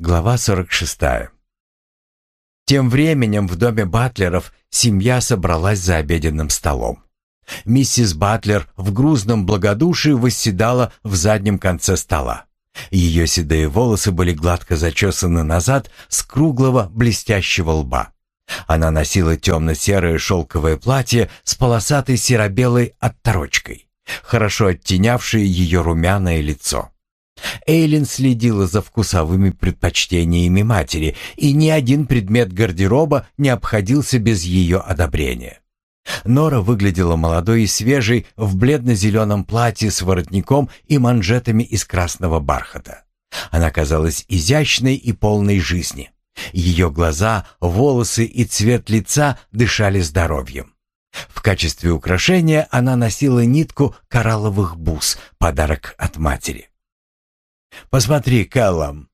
Глава 46. Тем временем в доме Батлеров семья собралась за обеденным столом. Миссис Батлер в грузном благодушии восседала в заднем конце стола. Ее седые волосы были гладко зачесаны назад с круглого блестящего лба. Она носила темно-серое шелковое платье с полосатой серо-белой отторочкой, хорошо оттенявшее ее румяное лицо. Эйлин следила за вкусовыми предпочтениями матери, и ни один предмет гардероба не обходился без ее одобрения. Нора выглядела молодой и свежей в бледно-зеленом платье с воротником и манжетами из красного бархата. Она казалась изящной и полной жизни. Ее глаза, волосы и цвет лица дышали здоровьем. В качестве украшения она носила нитку коралловых бус, подарок от матери. «Посмотри, Кэллом!»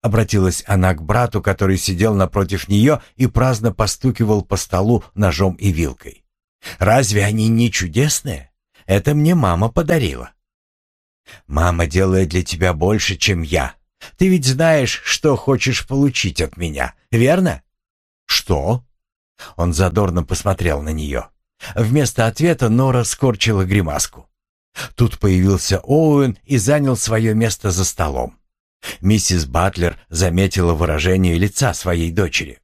Обратилась она к брату, который сидел напротив нее и праздно постукивал по столу ножом и вилкой. «Разве они не чудесные? Это мне мама подарила». «Мама делает для тебя больше, чем я. Ты ведь знаешь, что хочешь получить от меня, верно?» «Что?» Он задорно посмотрел на нее. Вместо ответа Нора скорчила гримаску. Тут появился Оуэн и занял свое место за столом. Миссис Батлер заметила выражение лица своей дочери.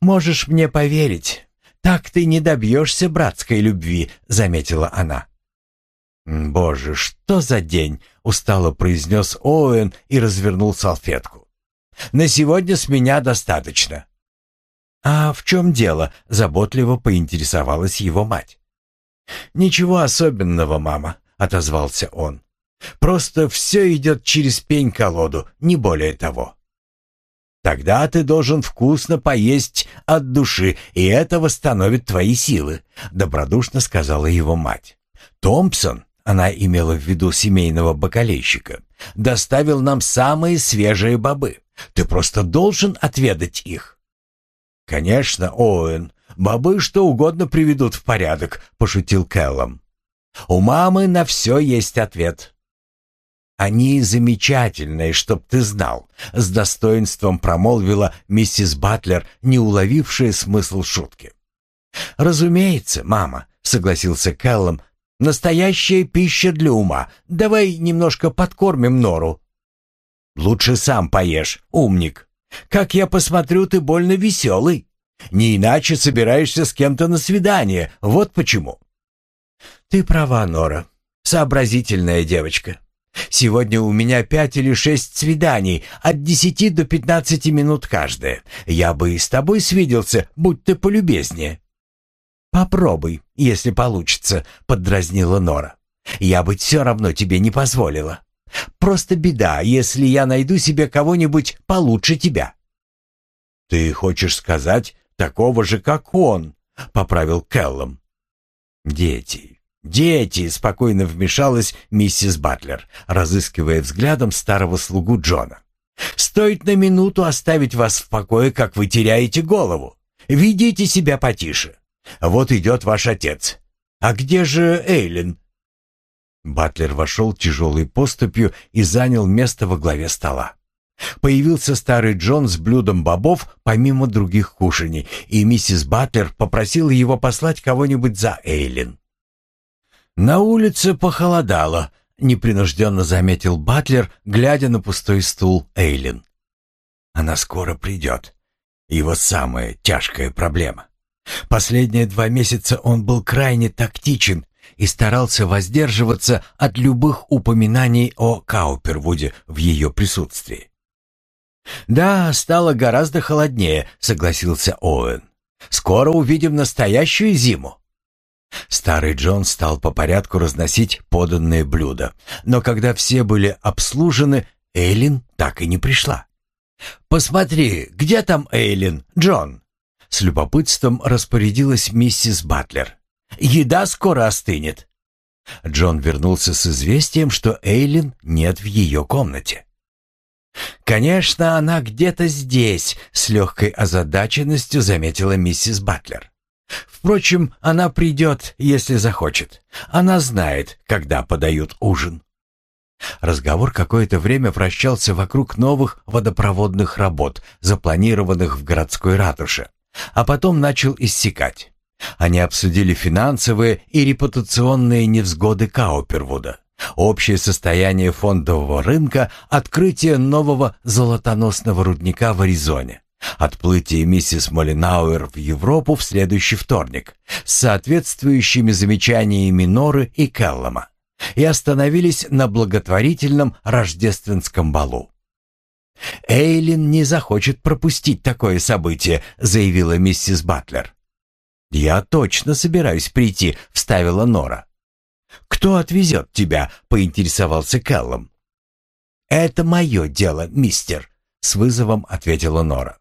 «Можешь мне поверить, так ты не добьешься братской любви», — заметила она. «Боже, что за день!» — устало произнес Оуэн и развернул салфетку. «На сегодня с меня достаточно». «А в чем дело?» — заботливо поинтересовалась его мать. «Ничего особенного, мама», — отозвался он. «Просто все идет через пень-колоду, не более того». «Тогда ты должен вкусно поесть от души, и это восстановит твои силы», — добродушно сказала его мать. «Томпсон, она имела в виду семейного бакалейщика, доставил нам самые свежие бобы. Ты просто должен отведать их». «Конечно, Оуэн, Бобы что угодно приведут в порядок», — пошутил Кэллом. «У мамы на все есть ответ». «Они замечательные, чтоб ты знал», — с достоинством промолвила миссис Батлер, не уловившая смысл шутки. «Разумеется, мама», — согласился Кэллом, — «настоящая пища для ума. Давай немножко подкормим Нору». «Лучше сам поешь, умник. Как я посмотрю, ты больно веселый». Не иначе собираешься с кем-то на свидание. Вот почему. Ты права, Нора. Сообразительная девочка. Сегодня у меня пять или шесть свиданий, от десяти до пятнадцати минут каждое. Я бы и с тобой свиделся, будь ты полюбезнее. Попробуй, если получится, поддразнила Нора. Я бы все равно тебе не позволила. Просто беда, если я найду себе кого-нибудь получше тебя. Ты хочешь сказать, такого же, как он», — поправил Келлом. «Дети, дети!» — спокойно вмешалась миссис Батлер, разыскивая взглядом старого слугу Джона. «Стоит на минуту оставить вас в покое, как вы теряете голову. Ведите себя потише. Вот идет ваш отец. А где же Эйлин?» Батлер вошел тяжелой поступью и занял место во главе стола. Появился старый Джон с блюдом бобов помимо других кушаний, и миссис Батлер попросила его послать кого-нибудь за Эйлин. «На улице похолодало», — непринужденно заметил Батлер, глядя на пустой стул Эйлин. «Она скоро придет. Его самая тяжкая проблема. Последние два месяца он был крайне тактичен и старался воздерживаться от любых упоминаний о Каупервуде в ее присутствии. «Да, стало гораздо холоднее», — согласился Оуэн. «Скоро увидим настоящую зиму». Старый Джон стал по порядку разносить поданные блюда, но когда все были обслужены, Эйлин так и не пришла. «Посмотри, где там Эйлин, Джон?» С любопытством распорядилась миссис Батлер. «Еда скоро остынет». Джон вернулся с известием, что Эйлин нет в ее комнате. «Конечно, она где-то здесь», — с легкой озадаченностью заметила миссис Батлер. «Впрочем, она придет, если захочет. Она знает, когда подают ужин». Разговор какое-то время вращался вокруг новых водопроводных работ, запланированных в городской ратуше, а потом начал иссякать. Они обсудили финансовые и репутационные невзгоды Каупервуда, общее состояние фондового рынка, открытие нового золотоносного рудника в Аризоне, отплытие миссис Молинауэр в Европу в следующий вторник с соответствующими замечаниями Норы и Келлама и остановились на благотворительном рождественском балу. «Эйлин не захочет пропустить такое событие», — заявила миссис Батлер. «Я точно собираюсь прийти», — вставила Нора. «Кто отвезет тебя?» — поинтересовался Кэллом. «Это мое дело, мистер», — с вызовом ответила Нора.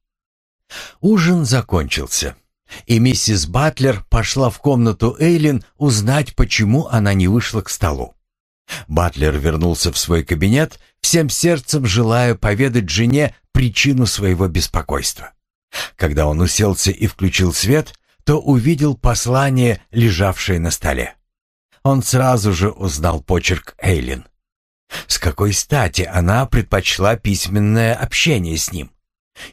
Ужин закончился, и миссис Батлер пошла в комнату Эйлин узнать, почему она не вышла к столу. Батлер вернулся в свой кабинет, всем сердцем желая поведать жене причину своего беспокойства. Когда он уселся и включил свет, то увидел послание, лежавшее на столе. Он сразу же узнал почерк Эйлин. С какой стати она предпочла письменное общение с ним?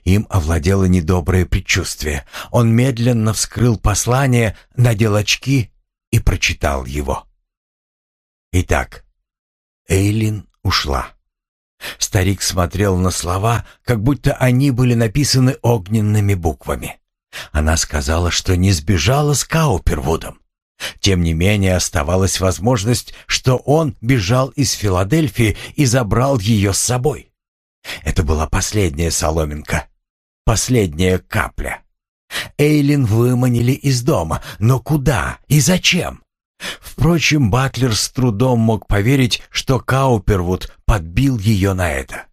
Им овладело недоброе предчувствие. Он медленно вскрыл послание, надел очки и прочитал его. Итак, Эйлин ушла. Старик смотрел на слова, как будто они были написаны огненными буквами. Она сказала, что не сбежала с Каупервудом. Тем не менее оставалась возможность, что он бежал из Филадельфии и забрал ее с собой. Это была последняя соломинка, последняя капля. Эйлин выманили из дома, но куда и зачем? Впрочем, Батлер с трудом мог поверить, что Каупервуд подбил ее на это.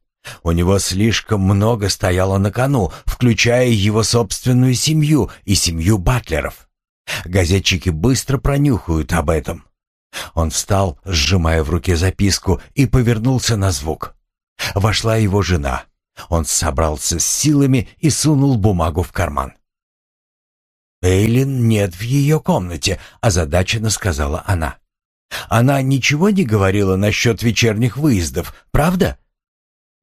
У него слишком много стояло на кону, включая его собственную семью и семью Батлеров. Газетчики быстро пронюхают об этом. Он встал, сжимая в руке записку, и повернулся на звук. Вошла его жена. Он собрался с силами и сунул бумагу в карман. «Эйлин нет в ее комнате», — озадаченно сказала она. «Она ничего не говорила насчет вечерних выездов, правда?»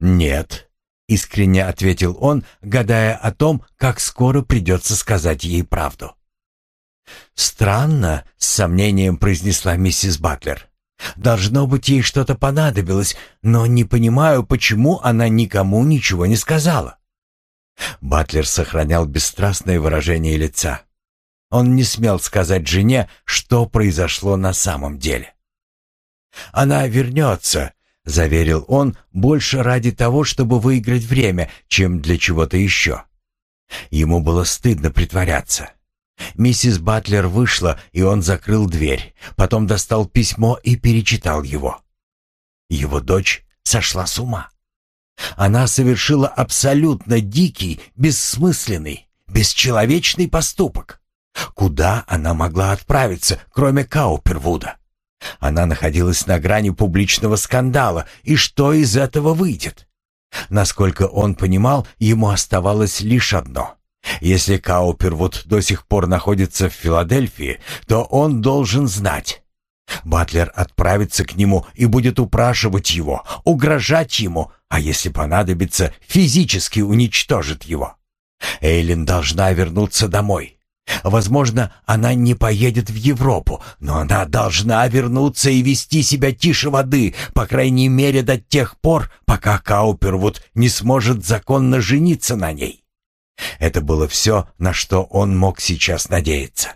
«Нет», — искренне ответил он, гадая о том, как скоро придется сказать ей правду. «Странно», — с сомнением произнесла миссис Батлер. «Должно быть, ей что-то понадобилось, но не понимаю, почему она никому ничего не сказала». Батлер сохранял бесстрастное выражение лица. Он не смел сказать жене, что произошло на самом деле. «Она вернется», — заверил он, больше ради того, чтобы выиграть время, чем для чего-то еще. Ему было стыдно притворяться. Миссис Батлер вышла, и он закрыл дверь, потом достал письмо и перечитал его. Его дочь сошла с ума. Она совершила абсолютно дикий, бессмысленный, бесчеловечный поступок. Куда она могла отправиться, кроме Каупервуда? Она находилась на грани публичного скандала, и что из этого выйдет? Насколько он понимал, ему оставалось лишь одно. Если Каупервуд до сих пор находится в Филадельфии, то он должен знать. Батлер отправится к нему и будет упрашивать его, угрожать ему, а если понадобится, физически уничтожит его. Эйлин должна вернуться домой. Возможно, она не поедет в Европу, но она должна вернуться и вести себя тише воды, по крайней мере до тех пор, пока Каупервуд не сможет законно жениться на ней. Это было все, на что он мог сейчас надеяться.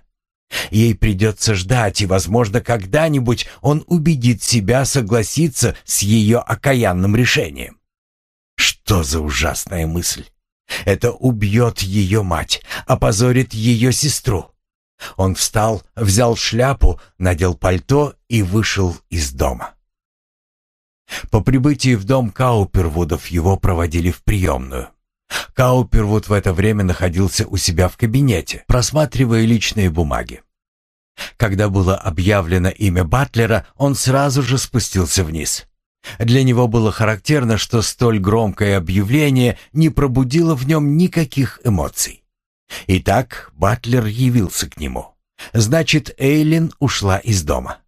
Ей придется ждать, и, возможно, когда-нибудь он убедит себя согласиться с ее окаянным решением. Что за ужасная мысль! Это убьет ее мать, опозорит ее сестру. Он встал, взял шляпу, надел пальто и вышел из дома. По прибытии в дом Каупервудов его проводили в приемную. Каупервуд в это время находился у себя в кабинете, просматривая личные бумаги. Когда было объявлено имя Батлера, он сразу же спустился вниз. Для него было характерно, что столь громкое объявление не пробудило в нем никаких эмоций. Итак, Батлер явился к нему. Значит, Эйлин ушла из дома.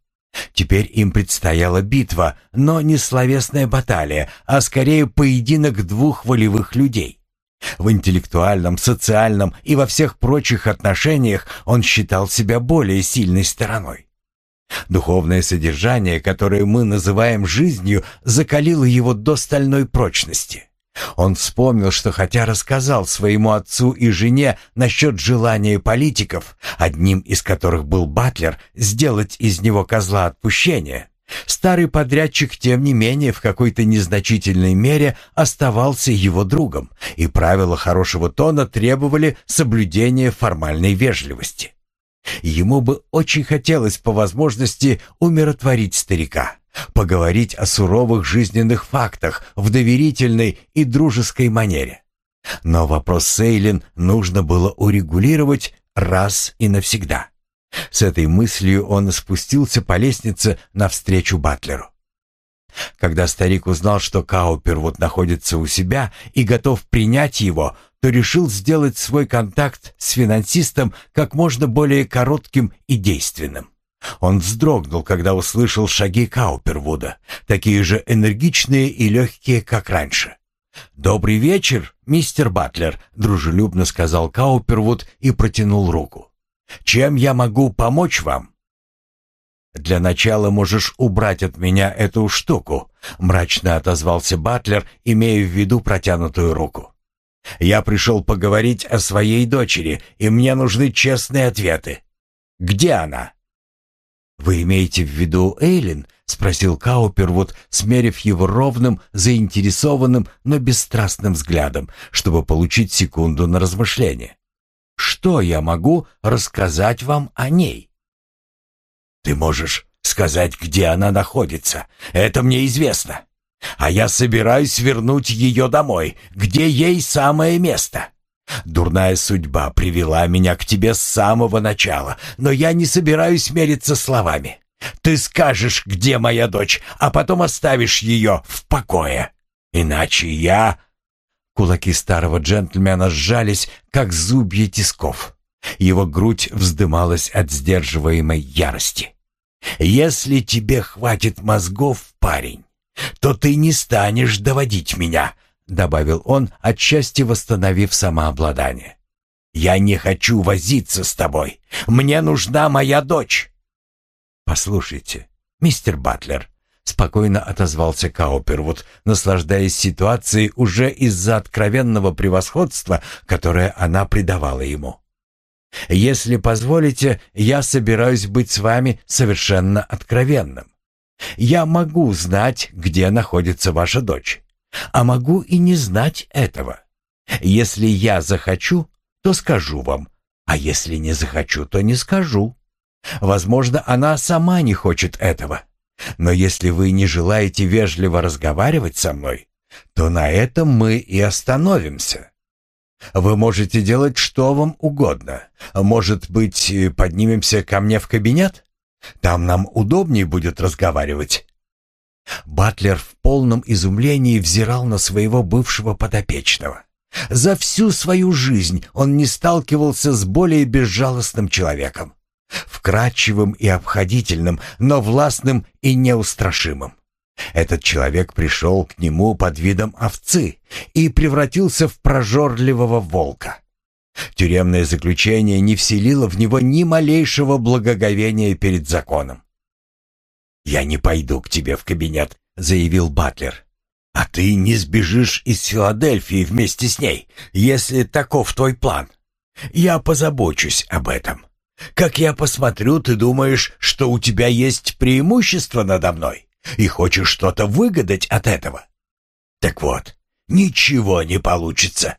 Теперь им предстояла битва, но не словесная баталия, а скорее поединок двух волевых людей. В интеллектуальном, социальном и во всех прочих отношениях он считал себя более сильной стороной. Духовное содержание, которое мы называем жизнью, закалило его до стальной прочности. Он вспомнил, что хотя рассказал своему отцу и жене насчет желания политиков, одним из которых был Батлер, сделать из него козла отпущения, старый подрядчик, тем не менее, в какой-то незначительной мере оставался его другом, и правила хорошего тона требовали соблюдения формальной вежливости. Ему бы очень хотелось по возможности умиротворить старика поговорить о суровых жизненных фактах в доверительной и дружеской манере. Но вопрос Сейлин нужно было урегулировать раз и навсегда. С этой мыслью он спустился по лестнице навстречу Батлеру. Когда старик узнал, что Каупервуд находится у себя и готов принять его, то решил сделать свой контакт с финансистом как можно более коротким и действенным. Он вздрогнул, когда услышал шаги Каупервуда, такие же энергичные и легкие, как раньше. «Добрый вечер, мистер Батлер», — дружелюбно сказал Каупервуд и протянул руку. «Чем я могу помочь вам?» «Для начала можешь убрать от меня эту штуку», — мрачно отозвался Батлер, имея в виду протянутую руку. «Я пришел поговорить о своей дочери, и мне нужны честные ответы. Где она?» «Вы имеете в виду Эйлин?» — спросил Каупервуд, смерив его ровным, заинтересованным, но бесстрастным взглядом, чтобы получить секунду на размышление. «Что я могу рассказать вам о ней?» «Ты можешь сказать, где она находится. Это мне известно. А я собираюсь вернуть ее домой, где ей самое место. Дурная судьба привела меня к тебе с самого начала, но я не собираюсь мериться словами. Ты скажешь, где моя дочь, а потом оставишь ее в покое. Иначе я...» Кулаки старого джентльмена сжались, как зубья тисков. Его грудь вздымалась от сдерживаемой ярости. «Если тебе хватит мозгов, парень, то ты не станешь доводить меня, — добавил он, отчасти восстановив самообладание. «Я не хочу возиться с тобой. Мне нужна моя дочь». «Послушайте, мистер Батлер», — спокойно отозвался Каупервуд, наслаждаясь ситуацией уже из-за откровенного превосходства, которое она придавала ему. «Если позволите, я собираюсь быть с вами совершенно откровенным. Я могу знать, где находится ваша дочь. А могу и не знать этого. Если я захочу, то скажу вам, а если не захочу, то не скажу. Возможно, она сама не хочет этого. Но если вы не желаете вежливо разговаривать со мной, то на этом мы и остановимся. Вы можете делать что вам угодно. Может быть, поднимемся ко мне в кабинет? Там нам удобнее будет разговаривать. Батлер в полном изумлении взирал на своего бывшего подопечного. За всю свою жизнь он не сталкивался с более безжалостным человеком. Вкрадчивым и обходительным, но властным и неустрашимым. Этот человек пришел к нему под видом овцы и превратился в прожорливого волка. Тюремное заключение не вселило в него ни малейшего благоговения перед законом. «Я не пойду к тебе в кабинет», — заявил Батлер. «А ты не сбежишь из Филадельфии вместе с ней, если таков твой план. Я позабочусь об этом. Как я посмотрю, ты думаешь, что у тебя есть преимущество надо мной и хочешь что-то выгадать от этого. Так вот, ничего не получится.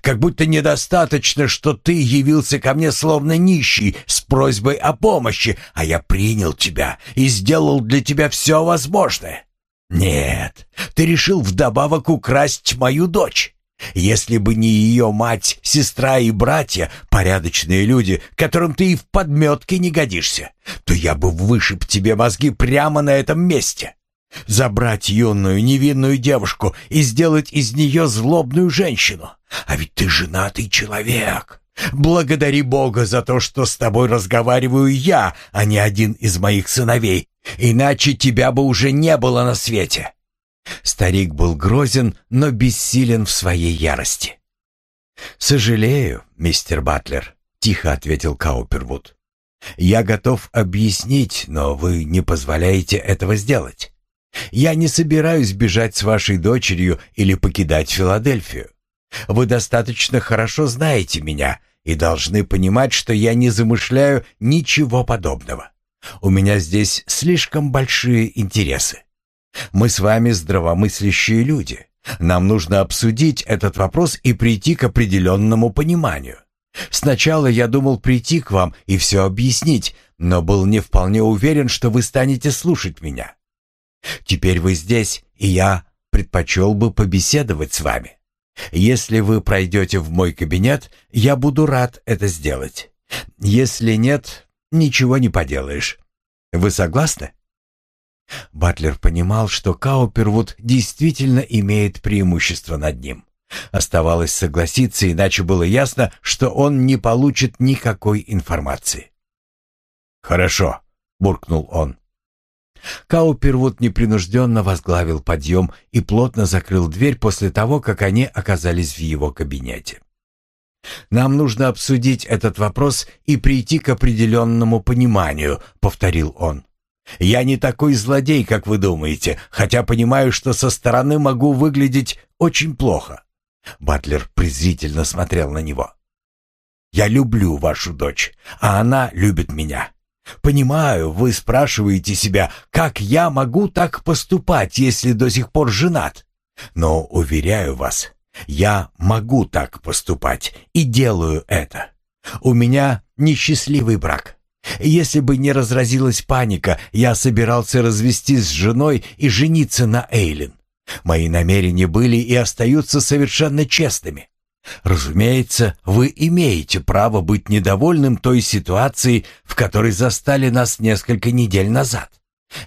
Как будто недостаточно, что ты явился ко мне словно нищий с просьбой о помощи, а я принял тебя и сделал для тебя все возможное. Нет, ты решил вдобавок украсть мою дочь. Если бы не ее мать, сестра и братья, порядочные люди, которым ты и в подметке не годишься, то я бы вышиб тебе мозги прямо на этом месте. Забрать юную невинную девушку и сделать из нее злобную женщину. А ведь ты женатый человек. Благодари Бога за то, что с тобой разговариваю я, а не один из моих сыновей, иначе тебя бы уже не было на свете». Старик был грозен, но бессилен в своей ярости. «Сожалею, мистер Батлер», — тихо ответил Каупервуд. «Я готов объяснить, но вы не позволяете этого сделать. Я не собираюсь бежать с вашей дочерью или покидать Филадельфию. Вы достаточно хорошо знаете меня и должны понимать, что я не замышляю ничего подобного. У меня здесь слишком большие интересы. Мы с вами здравомыслящие люди. Нам нужно обсудить этот вопрос и прийти к определенному пониманию. Сначала я думал прийти к вам и все объяснить, но был не вполне уверен, что вы станете слушать меня. Теперь вы здесь, и я предпочел бы побеседовать с вами. Если вы пройдете в мой кабинет, я буду рад это сделать. Если нет, ничего не поделаешь. Вы согласны?» Батлер понимал, что Каупервуд действительно имеет преимущество над ним. Оставалось согласиться, иначе было ясно, что он не получит никакой информации. «Хорошо», — буркнул он. Каупервуд непринужденно возглавил подъем и плотно закрыл дверь после того, как они оказались в его кабинете. «Нам нужно обсудить этот вопрос и прийти к определенному пониманию», — повторил он. «Я не такой злодей, как вы думаете, хотя понимаю, что со стороны могу выглядеть очень плохо». Батлер презрительно смотрел на него. «Я люблю вашу дочь, а она любит меня. Понимаю, вы спрашиваете себя, как я могу так поступать, если до сих пор женат? Но, уверяю вас, я могу так поступать и делаю это. У меня несчастливый брак. Если бы не разразилась паника, я собирался развестись с женой и жениться на Эйлин. Мои намерения были и остаются совершенно честными. Разумеется, вы имеете право быть недовольным той ситуацией, в которой застали нас несколько недель назад.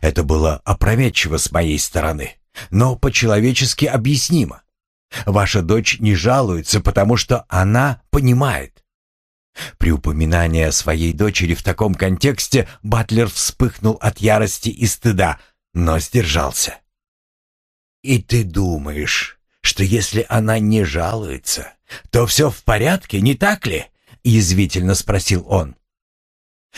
Это было опрометчиво с моей стороны, но по-человечески объяснимо. Ваша дочь не жалуется, потому что она понимает. При упоминании о своей дочери в таком контексте Батлер вспыхнул от ярости и стыда, но сдержался. «И ты думаешь, что если она не жалуется, то все в порядке, не так ли?» — язвительно спросил он.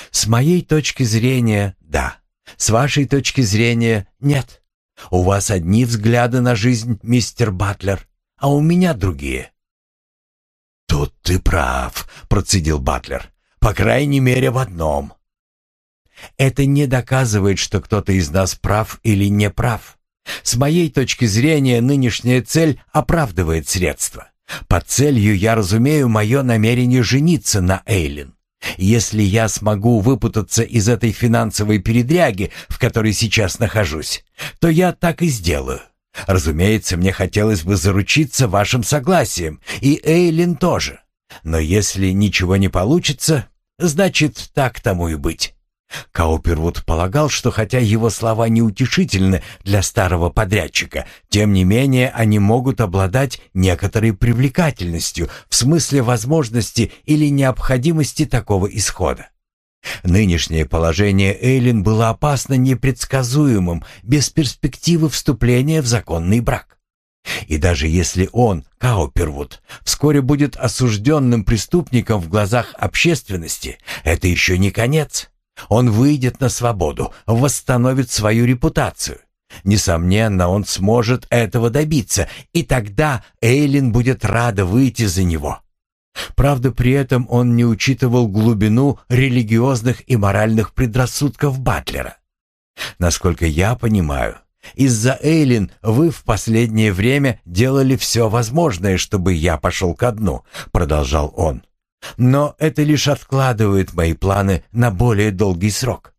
«С моей точки зрения, да. С вашей точки зрения, нет. У вас одни взгляды на жизнь, мистер Батлер, а у меня другие». «Тут ты прав», — процедил Батлер. «По крайней мере, в одном». «Это не доказывает, что кто-то из нас прав или не прав. С моей точки зрения, нынешняя цель оправдывает средства. Под целью я разумею мое намерение жениться на Эйлин. Если я смогу выпутаться из этой финансовой передряги, в которой сейчас нахожусь, то я так и сделаю. Разумеется, мне хотелось бы заручиться вашим согласием, и Эйлин тоже. Но если ничего не получится, значит, так тому и быть. Каупервуд полагал, что хотя его слова неутешительны для старого подрядчика, тем не менее они могут обладать некоторой привлекательностью в смысле возможности или необходимости такого исхода. Нынешнее положение Эйлин было опасно непредсказуемым, без перспективы вступления в законный брак. И даже если он, Каупервуд, вскоре будет осужденным преступником в глазах общественности, это еще не конец. Он выйдет на свободу, восстановит свою репутацию. Несомненно, он сможет этого добиться, и тогда Эйлин будет рада выйти за него. Правда, при этом он не учитывал глубину религиозных и моральных предрассудков Батлера. Насколько я понимаю, из-за Эйлин вы в последнее время делали все возможное, чтобы я пошел ко дну, продолжал он. Но это лишь откладывает мои планы на более долгий срок.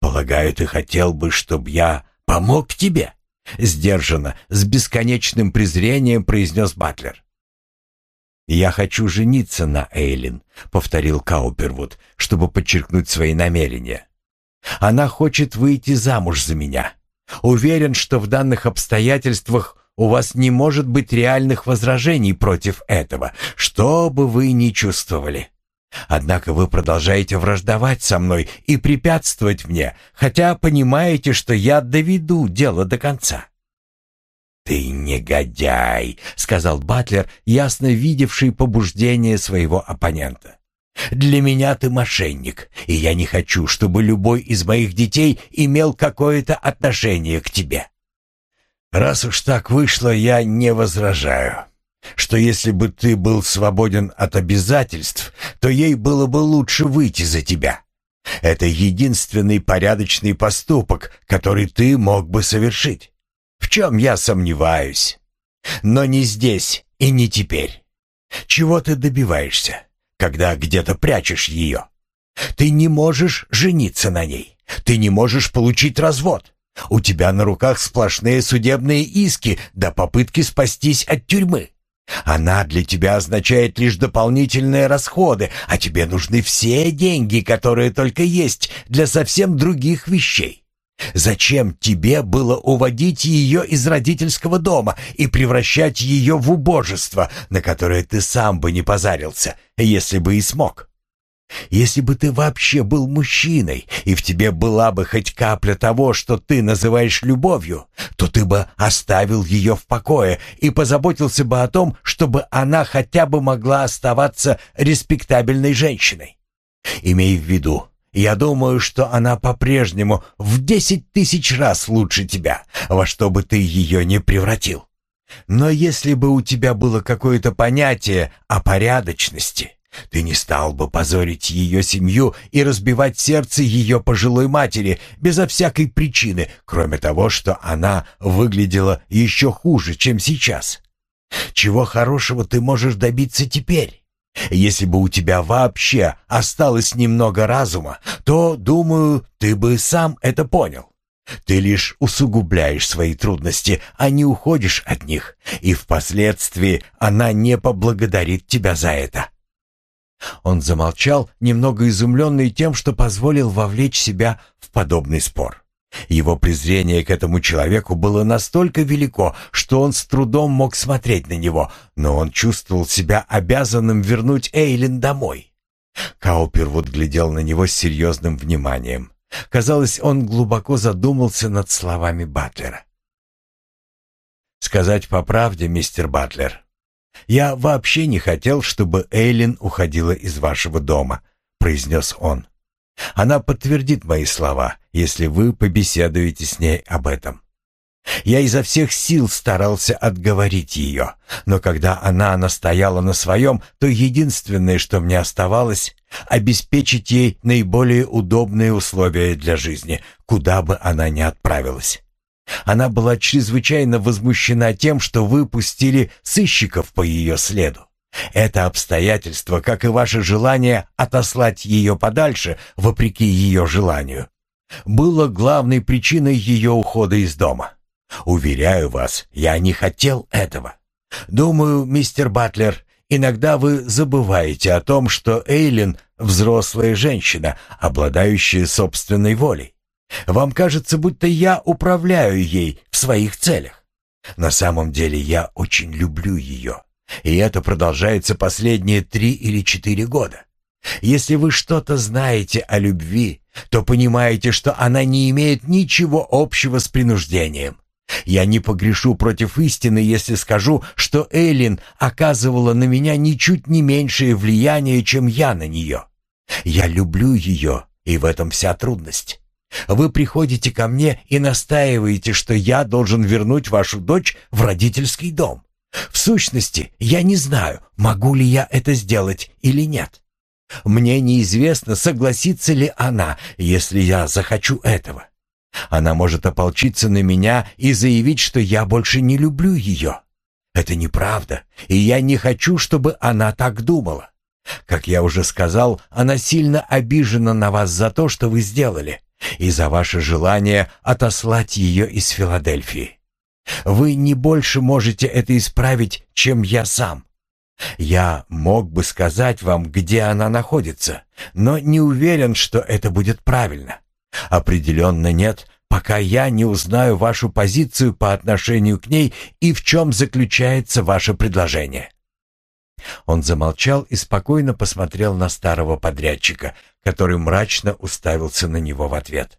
Полагаю, ты хотел бы, чтобы я помог тебе? Сдержанно, с бесконечным презрением произнес Батлер. «Я хочу жениться на Эйлин», — повторил Каупервуд, чтобы подчеркнуть свои намерения. «Она хочет выйти замуж за меня. Уверен, что в данных обстоятельствах у вас не может быть реальных возражений против этого, что бы вы ни чувствовали. Однако вы продолжаете враждовать со мной и препятствовать мне, хотя понимаете, что я доведу дело до конца. «Ты негодяй», — сказал Батлер, ясно видевший побуждение своего оппонента. «Для меня ты мошенник, и я не хочу, чтобы любой из моих детей имел какое-то отношение к тебе. Раз уж так вышло, я не возражаю что если бы ты был свободен от обязательств, то ей было бы лучше выйти за тебя. Это единственный порядочный поступок, который ты мог бы совершить. В чем я сомневаюсь. Но не здесь и не теперь. Чего ты добиваешься, когда где-то прячешь ее? Ты не можешь жениться на ней. Ты не можешь получить развод. У тебя на руках сплошные судебные иски до попытки спастись от тюрьмы. Она для тебя означает лишь дополнительные расходы, а тебе нужны все деньги, которые только есть для совсем других вещей. Зачем тебе было уводить ее из родительского дома и превращать ее в убожество, на которое ты сам бы не позарился, если бы и смог? Если бы ты вообще был мужчиной, и в тебе была бы хоть капля того, что ты называешь любовью, то ты бы оставил ее в покое и позаботился бы о том, чтобы она хотя бы могла оставаться респектабельной женщиной. Имей в виду, я думаю, что она по-прежнему в десять тысяч раз лучше тебя, во что бы ты ее не превратил. Но если бы у тебя было какое-то понятие о порядочности, ты не стал бы позорить ее семью и разбивать сердце ее пожилой матери безо всякой причины, кроме того, что она выглядела еще хуже, чем сейчас. Чего хорошего ты можешь добиться теперь? Если бы у тебя вообще осталось немного разума, то, думаю, ты бы сам это понял. Ты лишь усугубляешь свои трудности, а не уходишь от них, и впоследствии она не поблагодарит тебя за это. Он замолчал, немного изумленный тем, что позволил вовлечь себя в подобный спор. Его презрение к этому человеку было настолько велико, что он с трудом мог смотреть на него, но он чувствовал себя обязанным вернуть Эйлин домой. Каупервуд глядел на него с серьезным вниманием. Казалось, он глубоко задумался над словами Батлера. «Сказать по правде, мистер Батлер, «Я вообще не хотел, чтобы Эйлин уходила из вашего дома», — произнес он. «Она подтвердит мои слова, если вы побеседуете с ней об этом». Я изо всех сил старался отговорить ее, но когда она настояла на своем, то единственное, что мне оставалось, обеспечить ей наиболее удобные условия для жизни, куда бы она ни отправилась. Она была чрезвычайно возмущена тем, что вы пустили сыщиков по ее следу. Это обстоятельство, как и ваше желание отослать ее подальше, вопреки ее желанию, было главной причиной ее ухода из дома. Уверяю вас, я не хотел этого. Думаю, мистер Батлер, иногда вы забываете о том, что Эйлин — взрослая женщина, обладающая собственной волей. Вам кажется, будто я управляю ей в своих целях. На самом деле я очень люблю ее, и это продолжается последние три или четыре года. Если вы что-то знаете о любви, то понимаете, что она не имеет ничего общего с принуждением. Я не погрешу против истины, если скажу, что Эллин оказывала на меня ничуть не меньшее влияние, чем я на нее. Я люблю ее, и в этом вся трудность. Вы приходите ко мне и настаиваете, что я должен вернуть вашу дочь в родительский дом. В сущности, я не знаю, могу ли я это сделать или нет. Мне неизвестно, согласится ли она, если я захочу этого. Она может ополчиться на меня и заявить, что я больше не люблю ее. Это неправда, и я не хочу, чтобы она так думала. Как я уже сказал, она сильно обижена на вас за то, что вы сделали и за ваше желание отослать ее из Филадельфии. Вы не больше можете это исправить, чем я сам. Я мог бы сказать вам, где она находится, но не уверен, что это будет правильно. Определенно нет, пока я не узнаю вашу позицию по отношению к ней и в чем заключается ваше предложение». Он замолчал и спокойно посмотрел на старого подрядчика, который мрачно уставился на него в ответ.